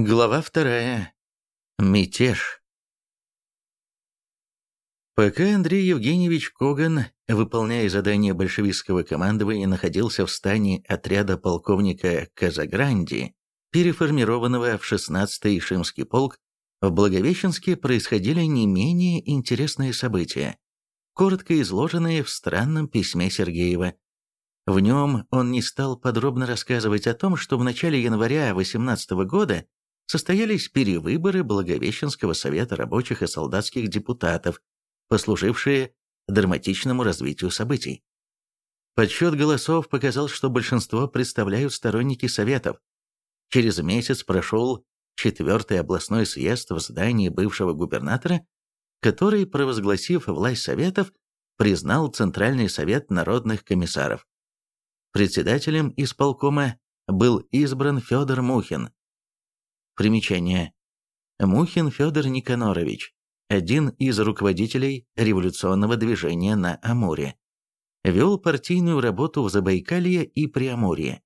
Глава вторая. Мятеж. Пока Андрей Евгеньевич Коган, выполняя задание большевистского командования, находился в стане отряда полковника Казагранди, переформированного в 16-й Шимский полк, в Благовещенске происходили не менее интересные события, коротко изложенные в странном письме Сергеева. В нем он не стал подробно рассказывать о том, что в начале января 18 года состоялись перевыборы Благовещенского совета рабочих и солдатских депутатов, послужившие драматичному развитию событий. Подсчет голосов показал, что большинство представляют сторонники советов. Через месяц прошел четвертый областной съезд в здании бывшего губернатора, который, провозгласив власть советов, признал Центральный совет народных комиссаров. Председателем исполкома был избран Федор Мухин, Примечание. Мухин Федор Никанорович, один из руководителей революционного движения на Амуре. Вел партийную работу в Забайкалье и Преамурье.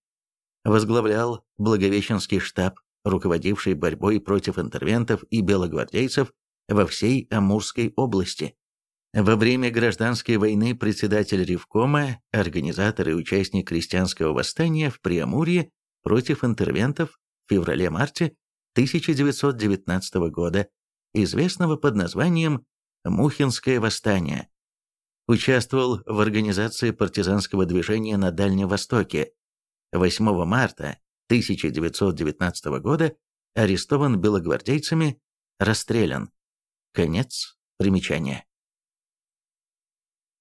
Возглавлял Благовещенский штаб, руководивший борьбой против интервентов и белогвардейцев во всей Амурской области. Во время гражданской войны председатель Ревкома, организатор и участник крестьянского восстания в Преамурье против интервентов в феврале-марте 1919 года, известного под названием «Мухинское восстание». Участвовал в организации партизанского движения на Дальнем Востоке. 8 марта 1919 года арестован белогвардейцами, расстрелян. Конец примечания.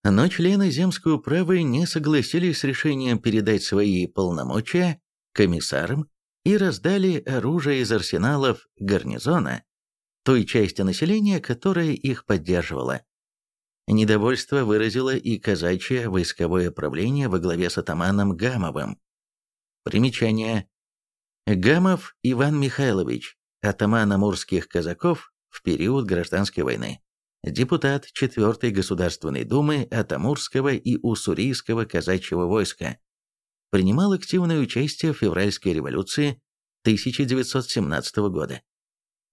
Но члены земской управы не согласились с решением передать свои полномочия комиссарам и раздали оружие из арсеналов гарнизона той части населения, которая их поддерживала. Недовольство выразило и казачье войсковое правление во главе с атаманом Гамовым. Примечание. Гамов Иван Михайлович, атаман амурских казаков в период гражданской войны. Депутат 4-й Государственной Думы от Амурского и Уссурийского казачьего войска принимал активное участие в февральской революции 1917 года.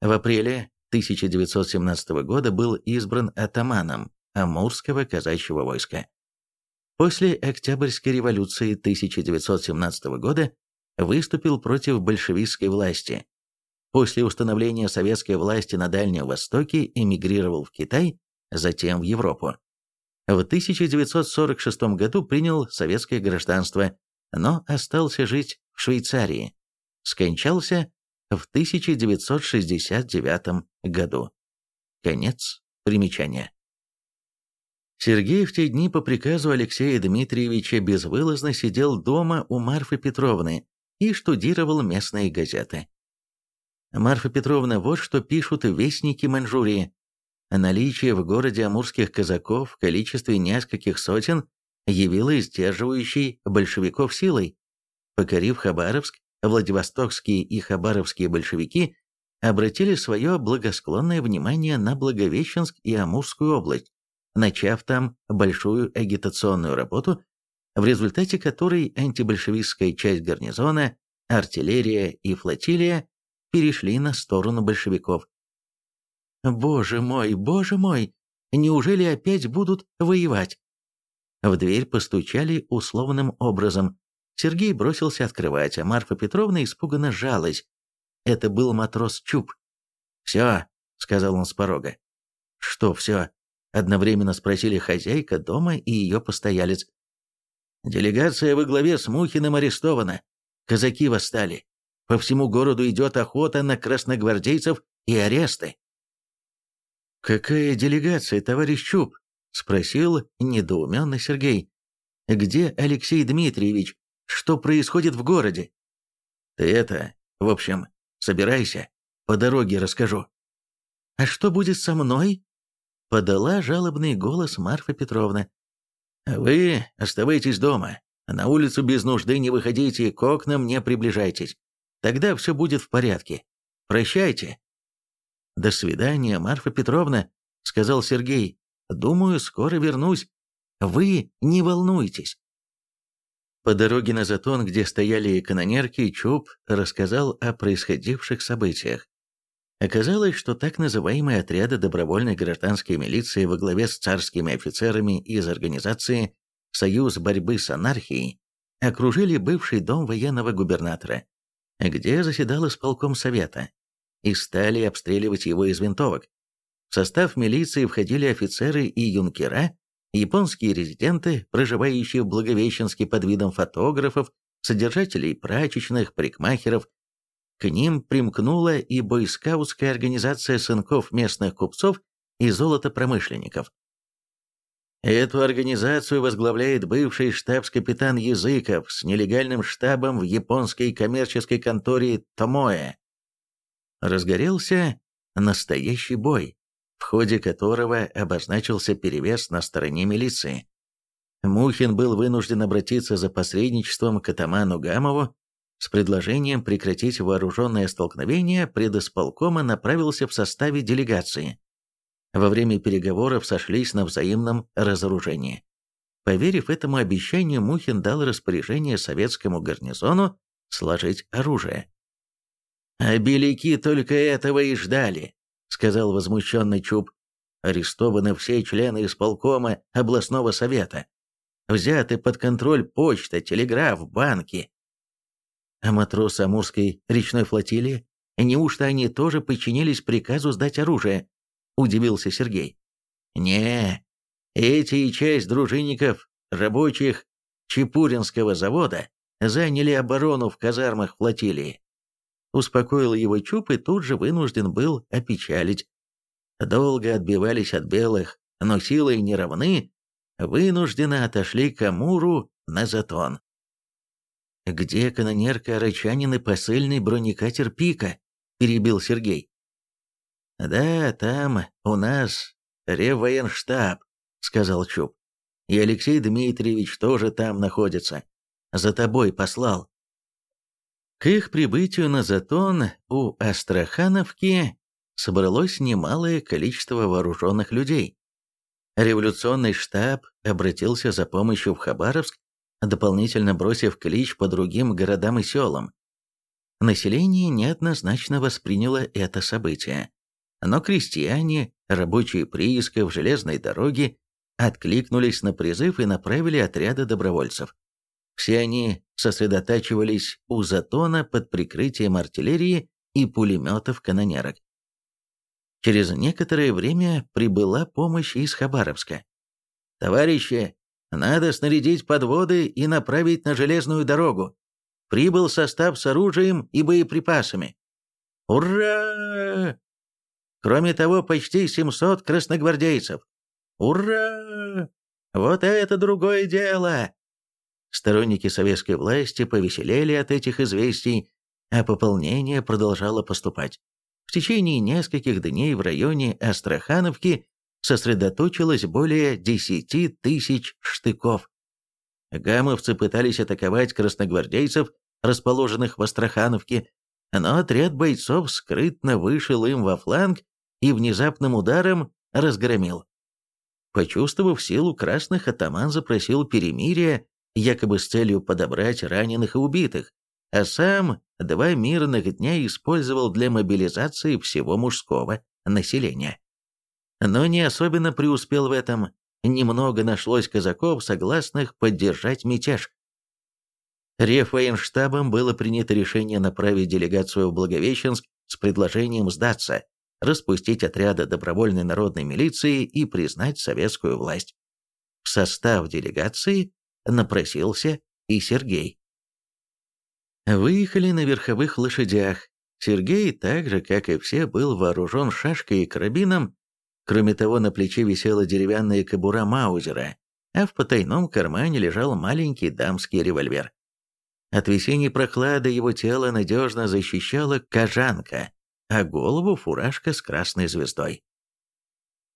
В апреле 1917 года был избран атаманом Амурского казачьего войска. После Октябрьской революции 1917 года выступил против большевистской власти. После установления советской власти на Дальнем Востоке эмигрировал в Китай, затем в Европу. В 1946 году принял советское гражданство, но остался жить в Швейцарии. Скончался в 1969 году. Конец примечания. Сергей в те дни по приказу Алексея Дмитриевича безвылазно сидел дома у Марфы Петровны и штудировал местные газеты. Марфа Петровна, вот что пишут вестники Маньчжурии. Наличие в городе амурских казаков в количестве нескольких сотен явилась сдерживающей большевиков силой. Покорив Хабаровск, Владивостокские и Хабаровские большевики обратили свое благосклонное внимание на Благовещенск и Амурскую область, начав там большую агитационную работу, в результате которой антибольшевистская часть гарнизона, артиллерия и флотилия перешли на сторону большевиков. «Боже мой, боже мой! Неужели опять будут воевать?» В дверь постучали условным образом. Сергей бросился открывать, а Марфа Петровна испуганно жалась. Это был матрос Чуб. «Все», — сказал он с порога. «Что все?» — одновременно спросили хозяйка дома и ее постоялец. «Делегация во главе с Мухиным арестована. Казаки восстали. По всему городу идет охота на красногвардейцев и аресты». «Какая делегация, товарищ Чуб?» — спросил недоуменно Сергей. «Где Алексей Дмитриевич? Что происходит в городе?» «Ты это, в общем, собирайся, по дороге расскажу». «А что будет со мной?» — подала жалобный голос Марфа Петровна. «Вы оставайтесь дома, на улицу без нужды не выходите, к окнам не приближайтесь. Тогда все будет в порядке. Прощайте». «До свидания, Марфа Петровна», — сказал Сергей, Думаю, скоро вернусь. Вы не волнуйтесь. По дороге на Затон, где стояли канонерки, Чуб рассказал о происходивших событиях. Оказалось, что так называемые отряды добровольной гражданской милиции во главе с царскими офицерами из организации «Союз борьбы с анархией» окружили бывший дом военного губернатора, где заседал исполком совета, и стали обстреливать его из винтовок. В состав милиции входили офицеры и юнкера, японские резиденты, проживающие в Благовещенске под видом фотографов, содержателей прачечных, парикмахеров. К ним примкнула и бойскаутская организация сынков местных купцов и золотопромышленников. Эту организацию возглавляет бывший штабс-капитан Языков с нелегальным штабом в японской коммерческой конторе Томоэ. Разгорелся настоящий бой в ходе которого обозначился перевес на стороне милиции. Мухин был вынужден обратиться за посредничеством к атаману Гамову с предложением прекратить вооруженное столкновение, предисполкома направился в составе делегации. Во время переговоров сошлись на взаимном разоружении. Поверив этому обещанию, Мухин дал распоряжение советскому гарнизону сложить оружие. А беляки только этого и ждали. — сказал возмущенный Чуб. «Арестованы все члены исполкома областного совета. Взяты под контроль почта, телеграф, банки. А матросы Амурской речной флотилии? Неужто они тоже подчинились приказу сдать оружие?» — удивился Сергей. «Не, эти и часть дружинников, рабочих Чепуринского завода заняли оборону в казармах флотилии. Успокоил его Чуп и тут же вынужден был опечалить. Долго отбивались от белых, но силой не равны, вынужденно отошли к Амуру на Затон. «Где канонерка Рычанин и посыльный бронекатер Пика?» – перебил Сергей. «Да, там у нас реввоенштаб», – сказал Чуб. «И Алексей Дмитриевич тоже там находится. За тобой послал». К их прибытию на Затон у Астрахановки собралось немалое количество вооруженных людей. Революционный штаб обратился за помощью в Хабаровск, дополнительно бросив клич по другим городам и селам. Население неоднозначно восприняло это событие. Но крестьяне, рабочие приисков, железной дороги откликнулись на призыв и направили отряды добровольцев. Все они сосредотачивались у затона под прикрытием артиллерии и пулеметов канонерок. Через некоторое время прибыла помощь из Хабаровска. «Товарищи, надо снарядить подводы и направить на железную дорогу. Прибыл состав с оружием и боеприпасами. Ура! Кроме того, почти 700 красногвардейцев. Ура! Вот это другое дело! Сторонники советской власти повеселели от этих известий, а пополнение продолжало поступать. В течение нескольких дней в районе Астрахановки сосредоточилось более 10 тысяч штыков. Гамовцы пытались атаковать красногвардейцев, расположенных в Астрахановке, но отряд бойцов скрытно вышел им во фланг и внезапным ударом разгромил. Почувствовав силу красных, атаман запросил перемирия якобы с целью подобрать раненых и убитых, а сам два мирных дня использовал для мобилизации всего мужского населения. Но не особенно преуспел в этом, немного нашлось казаков, согласных поддержать мятеж. Реввоенштабом было принято решение направить делегацию в Благовещенск с предложением сдаться, распустить отряды добровольной народной милиции и признать советскую власть. В состав делегации напросился и Сергей. Выехали на верховых лошадях. Сергей, так же, как и все, был вооружен шашкой и карабином. Кроме того, на плече висела деревянная кобура Маузера, а в потайном кармане лежал маленький дамский револьвер. От весенней прохлады его тело надежно защищала кожанка, а голову фуражка с красной звездой.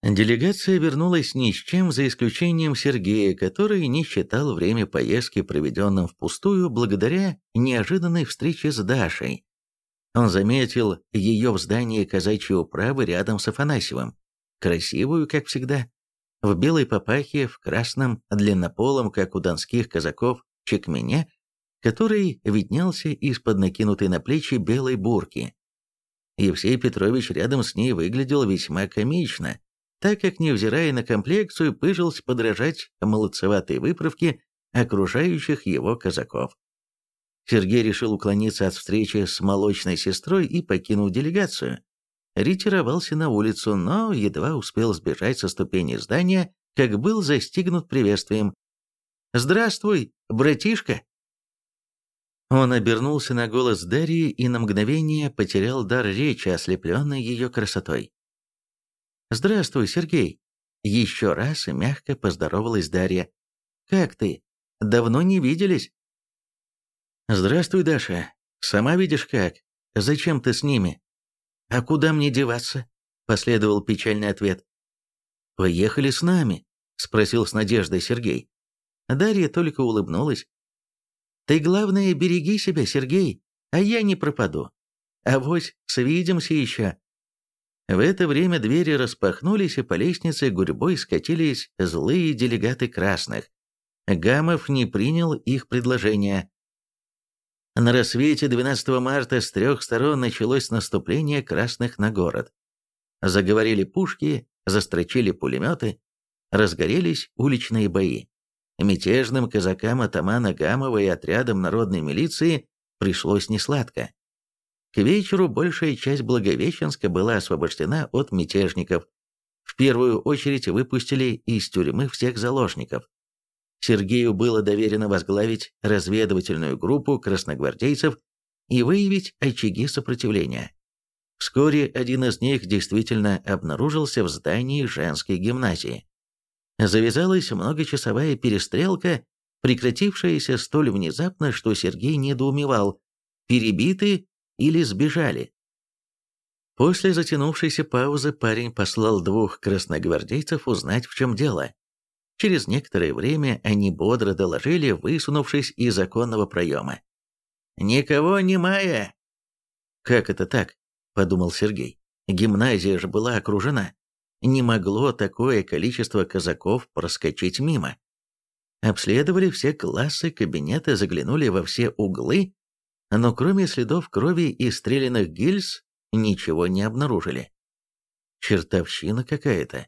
Делегация вернулась ни с чем, за исключением Сергея, который не считал время поездки проведенным впустую благодаря неожиданной встрече с Дашей. Он заметил ее в здании казачьей управы рядом с Афанасьевым, красивую, как всегда, в белой папахе, в красном, длиннополом, как у донских казаков, чекмене, который виднелся из-под накинутой на плечи белой бурки. Евсей Петрович рядом с ней выглядел весьма комично, так как, невзирая на комплекцию, пыжился подражать молодцеватой выправке окружающих его казаков. Сергей решил уклониться от встречи с молочной сестрой и покинул делегацию. Ретировался на улицу, но едва успел сбежать со ступени здания, как был застигнут приветствием. «Здравствуй, братишка!» Он обернулся на голос Дарьи и на мгновение потерял дар речи, ослепленный ее красотой. «Здравствуй, Сергей!» Еще раз и мягко поздоровалась Дарья. «Как ты? Давно не виделись?» «Здравствуй, Даша. Сама видишь как. Зачем ты с ними?» «А куда мне деваться?» – последовал печальный ответ. «Поехали с нами», – спросил с надеждой Сергей. Дарья только улыбнулась. «Ты, главное, береги себя, Сергей, а я не пропаду. Авось, свидимся еще». В это время двери распахнулись, и по лестнице гурьбой скатились злые делегаты красных. Гамов не принял их предложение. На рассвете 12 марта с трех сторон началось наступление красных на город. Заговорили пушки, застрочили пулеметы, разгорелись уличные бои. Мятежным казакам атамана Гамова и отрядам народной милиции пришлось несладко. К вечеру большая часть Благовещенска была освобождена от мятежников. В первую очередь выпустили из тюрьмы всех заложников. Сергею было доверено возглавить разведывательную группу красногвардейцев и выявить очаги сопротивления. Вскоре один из них действительно обнаружился в здании женской гимназии. Завязалась многочасовая перестрелка, прекратившаяся столь внезапно, что Сергей недоумевал, перебиты или сбежали. После затянувшейся паузы парень послал двух красногвардейцев узнать, в чем дело. Через некоторое время они бодро доложили, высунувшись из законного проема. «Никого не мая!» «Как это так?» – подумал Сергей. «Гимназия же была окружена. Не могло такое количество казаков проскочить мимо». Обследовали все классы, кабинеты, заглянули во все углы, но кроме следов крови и стрелянных гильз ничего не обнаружили. Чертовщина какая-то.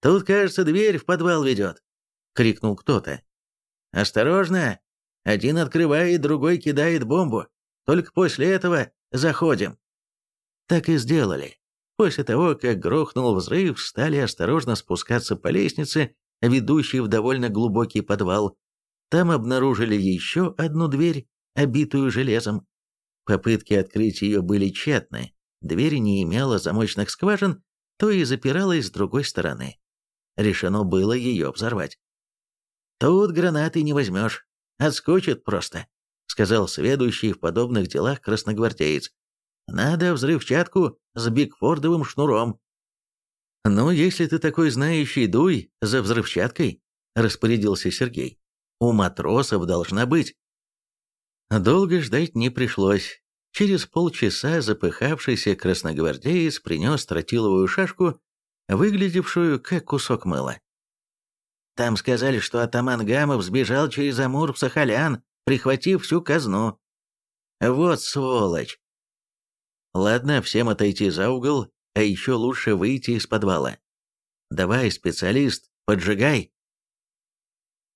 «Тут, кажется, дверь в подвал ведет», — крикнул кто-то. «Осторожно! Один открывает, другой кидает бомбу. Только после этого заходим». Так и сделали. После того, как грохнул взрыв, стали осторожно спускаться по лестнице, ведущей в довольно глубокий подвал. Там обнаружили еще одну дверь, обитую железом. Попытки открыть ее были тщетны. Дверь не имела замочных скважин, то и запиралась с другой стороны решено было ее взорвать. «Тут гранаты не возьмешь, отскочит просто», — сказал сведущий в подобных делах красногвардеец. «Надо взрывчатку с бигфордовым шнуром». «Ну, если ты такой знающий, дуй за взрывчаткой», — распорядился Сергей. «У матросов должна быть». Долго ждать не пришлось. Через полчаса запыхавшийся красногвардеец принес тротиловую шашку выглядевшую как кусок мыла. Там сказали, что атаман Гамов сбежал через Амур в Сахалян, прихватив всю казну. Вот сволочь. Ладно, всем отойти за угол, а еще лучше выйти из подвала. Давай, специалист, поджигай.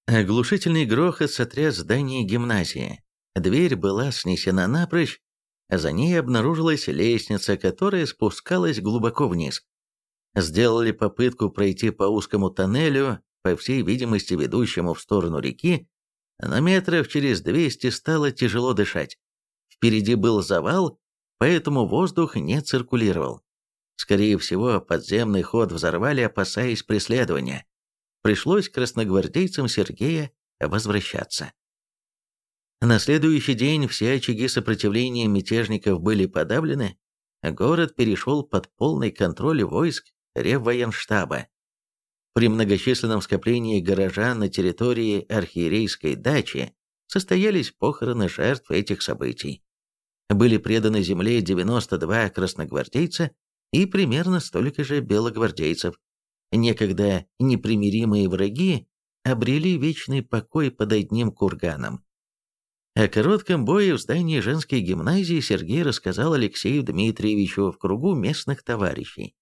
Оглушительный грохот сотряс здание гимназии. Дверь была снесена напрочь, а за ней обнаружилась лестница, которая спускалась глубоко вниз сделали попытку пройти по узкому тоннелю, по всей видимости ведущему в сторону реки, но метров через 200 стало тяжело дышать. Впереди был завал, поэтому воздух не циркулировал. Скорее всего, подземный ход взорвали, опасаясь преследования. Пришлось красногвардейцам Сергея возвращаться. На следующий день все очаги сопротивления мятежников были подавлены, город перешел под полный контроль войск Реввоенштаба. При многочисленном скоплении горожан на территории архиерейской дачи состоялись похороны жертв этих событий. Были преданы земле 92 красногвардейца и примерно столько же белогвардейцев. Некогда непримиримые враги обрели вечный покой под одним курганом. О коротком бое в здании женской гимназии Сергей рассказал Алексею Дмитриевичу в кругу местных товарищей.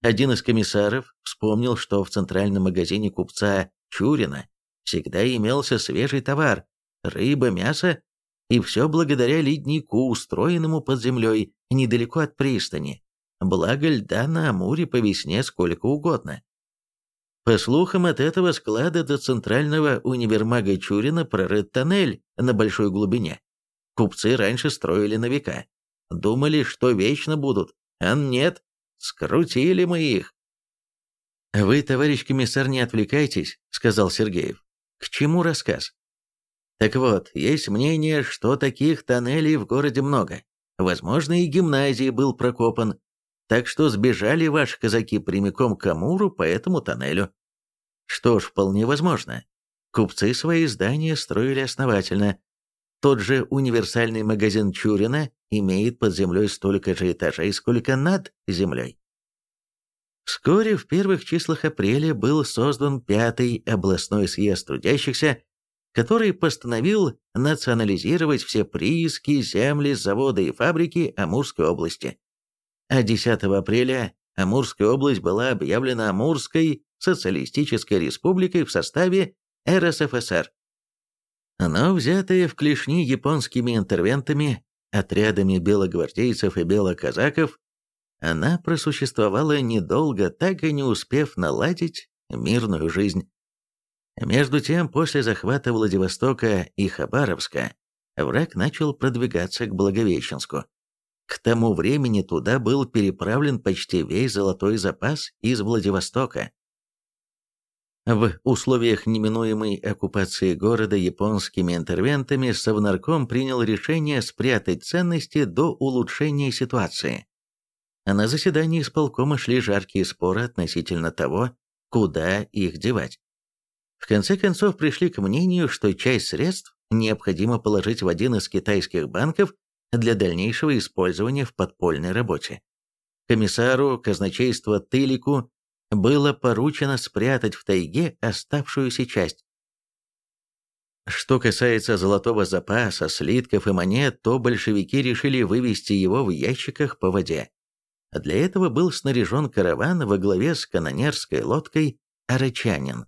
Один из комиссаров вспомнил, что в центральном магазине купца Чурина всегда имелся свежий товар – рыба, мясо, и все благодаря леднику, устроенному под землей недалеко от пристани. Благо льда на Амуре по весне сколько угодно. По слухам, от этого склада до центрального универмага Чурина прорыт тоннель на большой глубине. Купцы раньше строили на века. Думали, что вечно будут, а нет, скрутили мы их. «Вы, товарищ комиссар, не отвлекайтесь», — сказал Сергеев. «К чему рассказ?» «Так вот, есть мнение, что таких тоннелей в городе много. Возможно, и гимназии был прокопан. Так что сбежали ваши казаки прямиком к Амуру по этому тоннелю. Что ж, вполне возможно. Купцы свои здания строили основательно. Тот же универсальный магазин Чурина имеет под землей столько же этажей, сколько над землей. Вскоре, в первых числах апреля, был создан пятый областной съезд трудящихся, который постановил национализировать все прииски, земли, заводы и фабрики Амурской области. А 10 апреля Амурская область была объявлена Амурской социалистической республикой в составе РСФСР. Но взятая в клешни японскими интервентами, отрядами белогвардейцев и белоказаков, она просуществовала недолго, так и не успев наладить мирную жизнь. Между тем, после захвата Владивостока и Хабаровска, враг начал продвигаться к Благовещенску. К тому времени туда был переправлен почти весь золотой запас из Владивостока. В условиях неминуемой оккупации города японскими интервентами Совнарком принял решение спрятать ценности до улучшения ситуации. На заседании исполкома шли жаркие споры относительно того, куда их девать. В конце концов пришли к мнению, что часть средств необходимо положить в один из китайских банков для дальнейшего использования в подпольной работе. Комиссару казначейства Тылику было поручено спрятать в тайге оставшуюся часть. Что касается золотого запаса, слитков и монет, то большевики решили вывести его в ящиках по воде. Для этого был снаряжен караван во главе с канонерской лодкой «Арычанин».